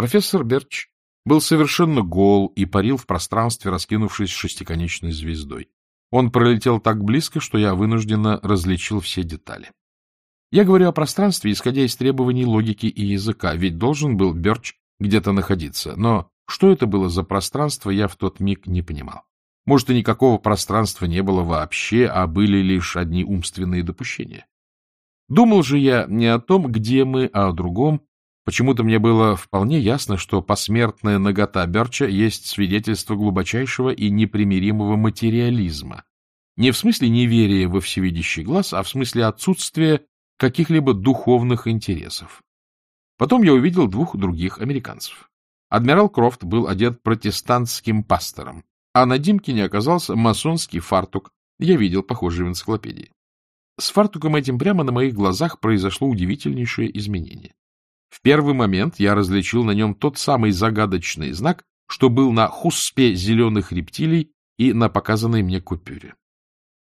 Профессор Берч был совершенно гол и парил в пространстве, раскинувшись шестиконечной звездой. Он пролетел так близко, что я вынужденно различил все детали. Я говорю о пространстве, исходя из требований логики и языка, ведь должен был Берч где-то находиться. Но что это было за пространство, я в тот миг не понимал. Может, и никакого пространства не было вообще, а были лишь одни умственные допущения. Думал же я не о том, где мы, а о другом. Почему-то мне было вполне ясно, что посмертная нагота Берча есть свидетельство глубочайшего и непримиримого материализма. Не в смысле неверия во всевидящий глаз, а в смысле отсутствия каких-либо духовных интересов. Потом я увидел двух других американцев. Адмирал Крофт был одет протестантским пастором, а на Димкине оказался масонский фартук, я видел похожий в энциклопедии. С фартуком этим прямо на моих глазах произошло удивительнейшее изменение. В первый момент я различил на нем тот самый загадочный знак, что был на хуспе зеленых рептилий и на показанной мне купюре.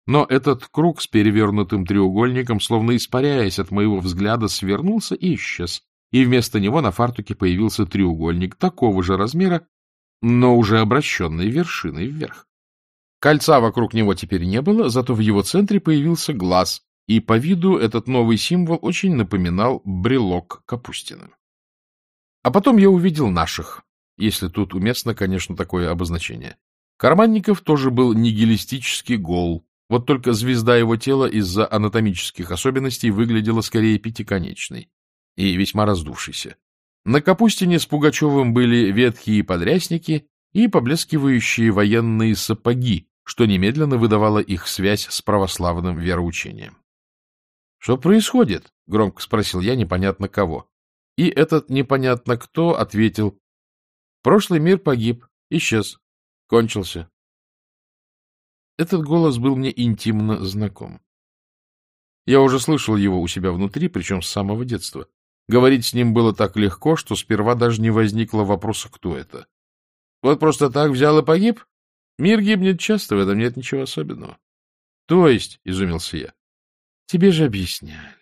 Но этот круг с перевернутым треугольником, словно испаряясь от моего взгляда, свернулся и исчез, и вместо него на фартуке появился треугольник такого же размера, но уже обращенный вершиной вверх. Кольца вокруг него теперь не было, зато в его центре появился глаз, и по виду этот новый символ очень напоминал брелок Капустина. А потом я увидел наших, если тут уместно, конечно, такое обозначение. Карманников тоже был нигилистически гол, вот только звезда его тела из-за анатомических особенностей выглядела скорее пятиконечной и весьма раздувшейся. На Капустине с Пугачевым были ветхие подрясники и поблескивающие военные сапоги, что немедленно выдавало их связь с православным вероучением. — Что происходит? — громко спросил я непонятно кого. И этот непонятно кто ответил. — Прошлый мир погиб, исчез, кончился. Этот голос был мне интимно знаком. Я уже слышал его у себя внутри, причем с самого детства. Говорить с ним было так легко, что сперва даже не возникло вопроса, кто это. Вот просто так взял и погиб? Мир гибнет часто, в этом нет ничего особенного. То есть, — изумился я, — тебе же объясняли.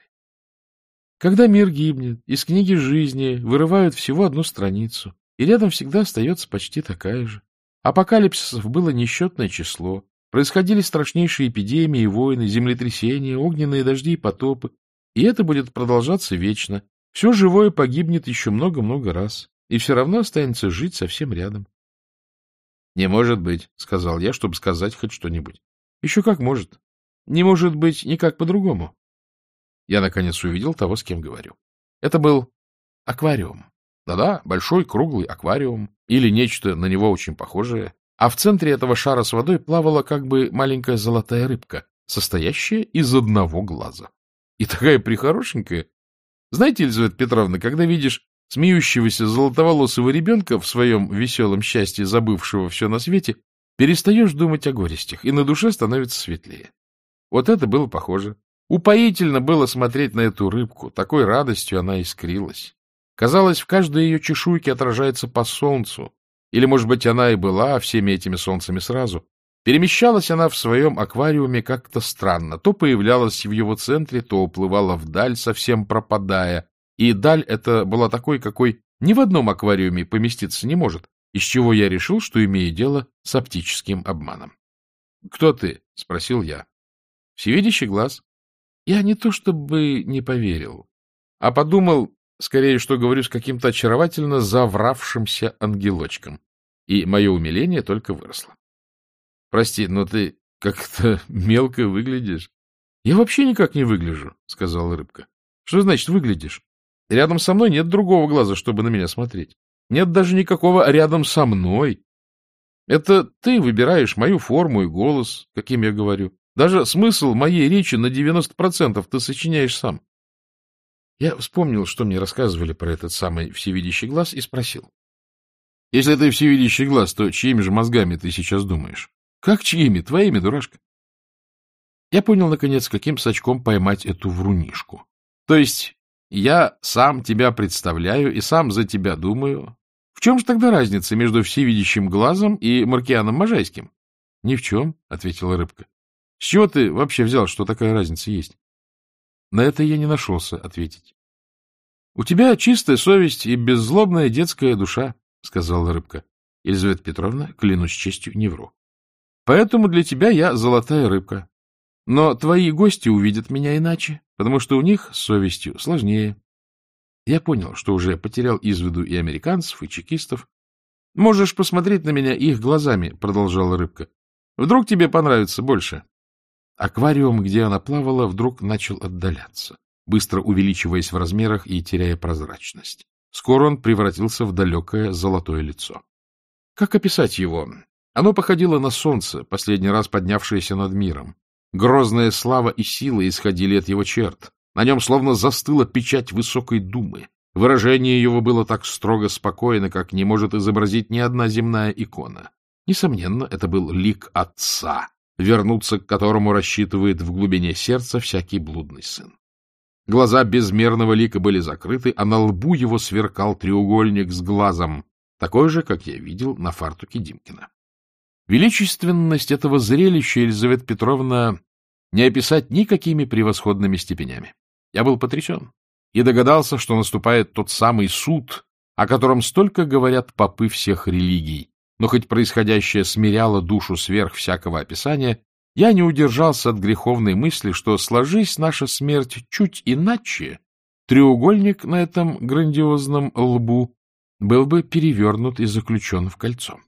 Когда мир гибнет, из книги жизни вырывают всего одну страницу, и рядом всегда остается почти такая же. Апокалипсисов было несчетное число, происходили страшнейшие эпидемии, войны, землетрясения, огненные дожди и потопы, и это будет продолжаться вечно, все живое погибнет еще много-много раз, и все равно останется жить совсем рядом. — Не может быть, — сказал я, чтобы сказать хоть что-нибудь. — Еще как может. Не может быть никак по-другому. Я, наконец, увидел того, с кем говорю. Это был аквариум. Да-да, большой круглый аквариум или нечто на него очень похожее. А в центре этого шара с водой плавала как бы маленькая золотая рыбка, состоящая из одного глаза. И такая прихорошенькая, знаете, Елизавета Петровна, когда видишь смеющегося золотоволосого ребенка в своем веселом счастье, забывшего все на свете, перестаешь думать о горестях, и на душе становится светлее. Вот это было похоже. Упоительно было смотреть на эту рыбку, такой радостью она искрилась. Казалось, в каждой ее чешуйке отражается по солнцу, или, может быть, она и была всеми этими солнцами сразу, Перемещалась она в своем аквариуме как-то странно. То появлялась в его центре, то уплывала вдаль, совсем пропадая. И даль эта была такой, какой ни в одном аквариуме поместиться не может, из чего я решил, что имею дело с оптическим обманом. — Кто ты? — спросил я. — Всевидящий глаз. Я не то чтобы не поверил, а подумал, скорее, что говорю с каким-то очаровательно завравшимся ангелочком. И мое умиление только выросло. Прости, но ты как-то мелко выглядишь. — Я вообще никак не выгляжу, — сказала рыбка. — Что значит выглядишь? Рядом со мной нет другого глаза, чтобы на меня смотреть. Нет даже никакого рядом со мной. Это ты выбираешь мою форму и голос, каким я говорю. Даже смысл моей речи на 90% ты сочиняешь сам. Я вспомнил, что мне рассказывали про этот самый всевидящий глаз, и спросил. — Если ты всевидящий глаз, то чьими же мозгами ты сейчас думаешь? Как чьими? Твоими, дурашка. Я понял, наконец, каким сачком поймать эту врунишку. То есть я сам тебя представляю и сам за тебя думаю. В чем же тогда разница между всевидящим глазом и Маркианом Можайским? — Ни в чем, — ответила рыбка. — С чего ты вообще взял, что такая разница есть? На это я не нашелся ответить. — У тебя чистая совесть и беззлобная детская душа, — сказала рыбка. — Елизавета Петровна, клянусь честью, не вру. — Поэтому для тебя я золотая рыбка. Но твои гости увидят меня иначе, потому что у них с совестью сложнее. Я понял, что уже потерял из виду и американцев, и чекистов. — Можешь посмотреть на меня их глазами, — продолжала рыбка. — Вдруг тебе понравится больше. Аквариум, где она плавала, вдруг начал отдаляться, быстро увеличиваясь в размерах и теряя прозрачность. Скоро он превратился в далекое золотое лицо. Как описать его? Оно походило на солнце, последний раз поднявшееся над миром. Грозная слава и сила исходили от его черт. На нем словно застыла печать высокой думы. Выражение его было так строго спокойно, как не может изобразить ни одна земная икона. Несомненно, это был лик отца, вернуться к которому рассчитывает в глубине сердца всякий блудный сын. Глаза безмерного лика были закрыты, а на лбу его сверкал треугольник с глазом, такой же, как я видел на фартуке Димкина. Величественность этого зрелища Елизавета Петровна не описать никакими превосходными степенями. Я был потрясен и догадался, что наступает тот самый суд, о котором столько говорят попы всех религий. Но хоть происходящее смиряло душу сверх всякого описания, я не удержался от греховной мысли, что, сложись наша смерть чуть иначе, треугольник на этом грандиозном лбу был бы перевернут и заключен в кольцо.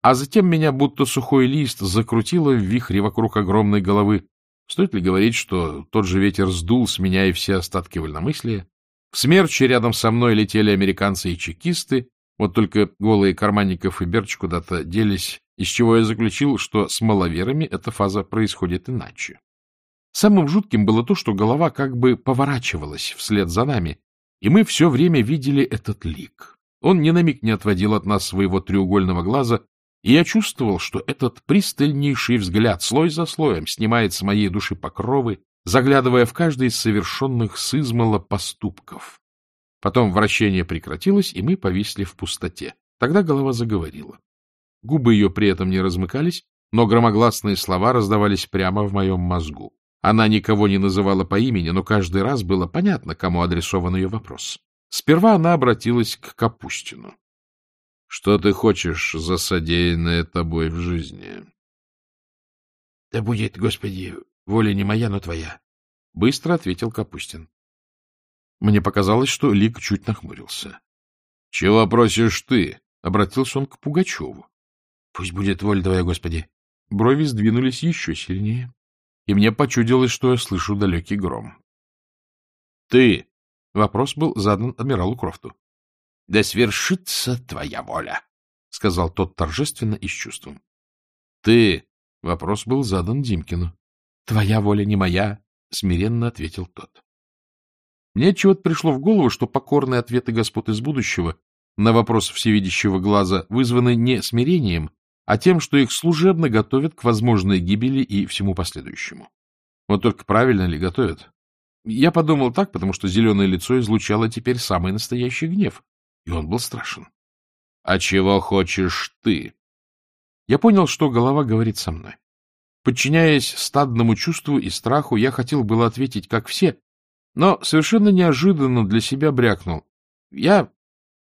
А затем меня будто сухой лист закрутило в вихре вокруг огромной головы. Стоит ли говорить, что тот же ветер сдул с меня и все остатки вольномыслия? В смерче рядом со мной летели американцы и чекисты, вот только голые карманников и Берч куда-то делись, из чего я заключил, что с маловерами эта фаза происходит иначе. Самым жутким было то, что голова как бы поворачивалась вслед за нами, и мы все время видели этот лик. Он ни на миг не отводил от нас своего треугольного глаза, и я чувствовал, что этот пристальнейший взгляд слой за слоем снимает с моей души покровы, заглядывая в каждый из совершенных с измала поступков. Потом вращение прекратилось, и мы повисли в пустоте. Тогда голова заговорила. Губы ее при этом не размыкались, но громогласные слова раздавались прямо в моем мозгу. Она никого не называла по имени, но каждый раз было понятно, кому адресован ее вопрос. Сперва она обратилась к Капустину. — Что ты хочешь за содеянное тобой в жизни? — Да будет, Господи, воля не моя, но твоя, — быстро ответил Капустин. Мне показалось, что Лик чуть нахмурился. — Чего просишь ты? — обратился он к Пугачеву. — Пусть будет воля твоя, Господи. Брови сдвинулись еще сильнее, и мне почудилось, что я слышу далекий гром. — Ты! — вопрос был задан адмиралу Крофту. — Да свершится твоя воля! — сказал тот торжественно и с чувством. — Ты! — вопрос был задан Димкину. — Твоя воля не моя! — смиренно ответил тот. Мне чего-то пришло в голову, что покорные ответы господ из будущего на вопрос всевидящего глаза вызваны не смирением, а тем, что их служебно готовят к возможной гибели и всему последующему. Вот только правильно ли готовят? Я подумал так, потому что зеленое лицо излучало теперь самый настоящий гнев, и он был страшен. — А чего хочешь ты? Я понял, что голова говорит со мной. Подчиняясь стадному чувству и страху, я хотел было ответить, как все, но совершенно неожиданно для себя брякнул. Я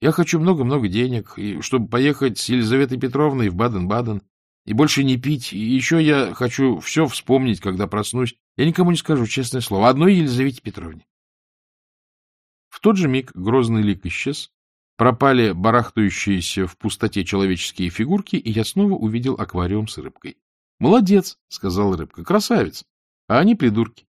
я хочу много-много денег, и чтобы поехать с Елизаветой Петровной в Баден-Баден, и больше не пить. И еще я хочу все вспомнить, когда проснусь. Я никому не скажу, честное слово, одной Елизавете Петровне. В тот же миг грозный лик исчез, пропали барахтающиеся в пустоте человеческие фигурки, и я снова увидел аквариум с рыбкой. — Молодец, — сказала рыбка, — красавец. А они придурки.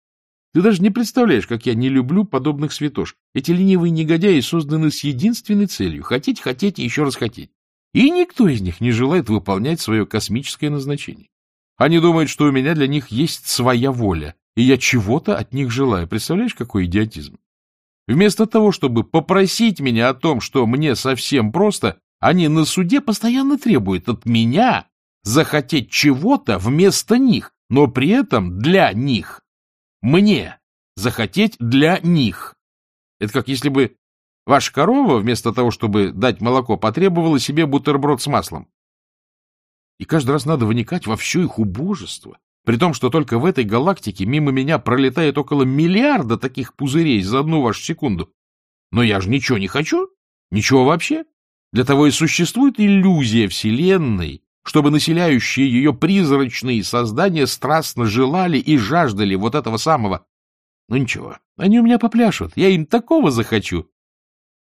Ты даже не представляешь, как я не люблю подобных святош. Эти ленивые негодяи созданы с единственной целью — хотеть, хотеть и еще раз хотеть. И никто из них не желает выполнять свое космическое назначение. Они думают, что у меня для них есть своя воля, и я чего-то от них желаю. Представляешь, какой идиотизм? Вместо того, чтобы попросить меня о том, что мне совсем просто, они на суде постоянно требуют от меня захотеть чего-то вместо них, но при этом для них. Мне захотеть для них. Это как если бы ваша корова, вместо того, чтобы дать молоко, потребовала себе бутерброд с маслом. И каждый раз надо выникать во все их убожество, при том, что только в этой галактике мимо меня пролетает около миллиарда таких пузырей за одну вашу секунду. Но я же ничего не хочу. Ничего вообще. Для того и существует иллюзия Вселенной, чтобы населяющие ее призрачные создания страстно желали и жаждали вот этого самого. Ну ничего, они у меня попляшут, я им такого захочу.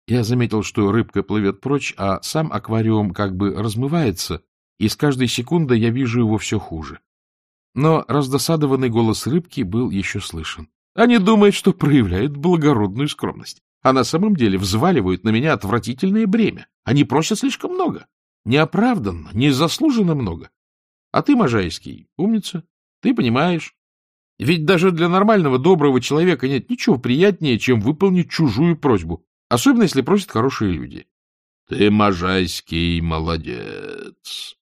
Я заметил, что рыбка плывет прочь, а сам аквариум как бы размывается, и с каждой секундой я вижу его все хуже. Но раздосадованный голос рыбки был еще слышен. Они думают, что проявляют благородную скромность, а на самом деле взваливают на меня отвратительное бремя. Они просят слишком много. Неоправданно, незаслуженно много. А ты, Можайский, умница. Ты понимаешь. Ведь даже для нормального, доброго человека нет ничего приятнее, чем выполнить чужую просьбу, особенно если просят хорошие люди. Ты, Можайский, молодец.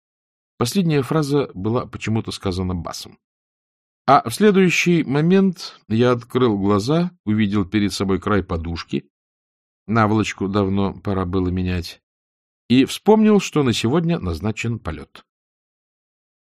Последняя фраза была почему-то сказана басом. А в следующий момент я открыл глаза, увидел перед собой край подушки, наволочку давно пора было менять, и вспомнил, что на сегодня назначен полет.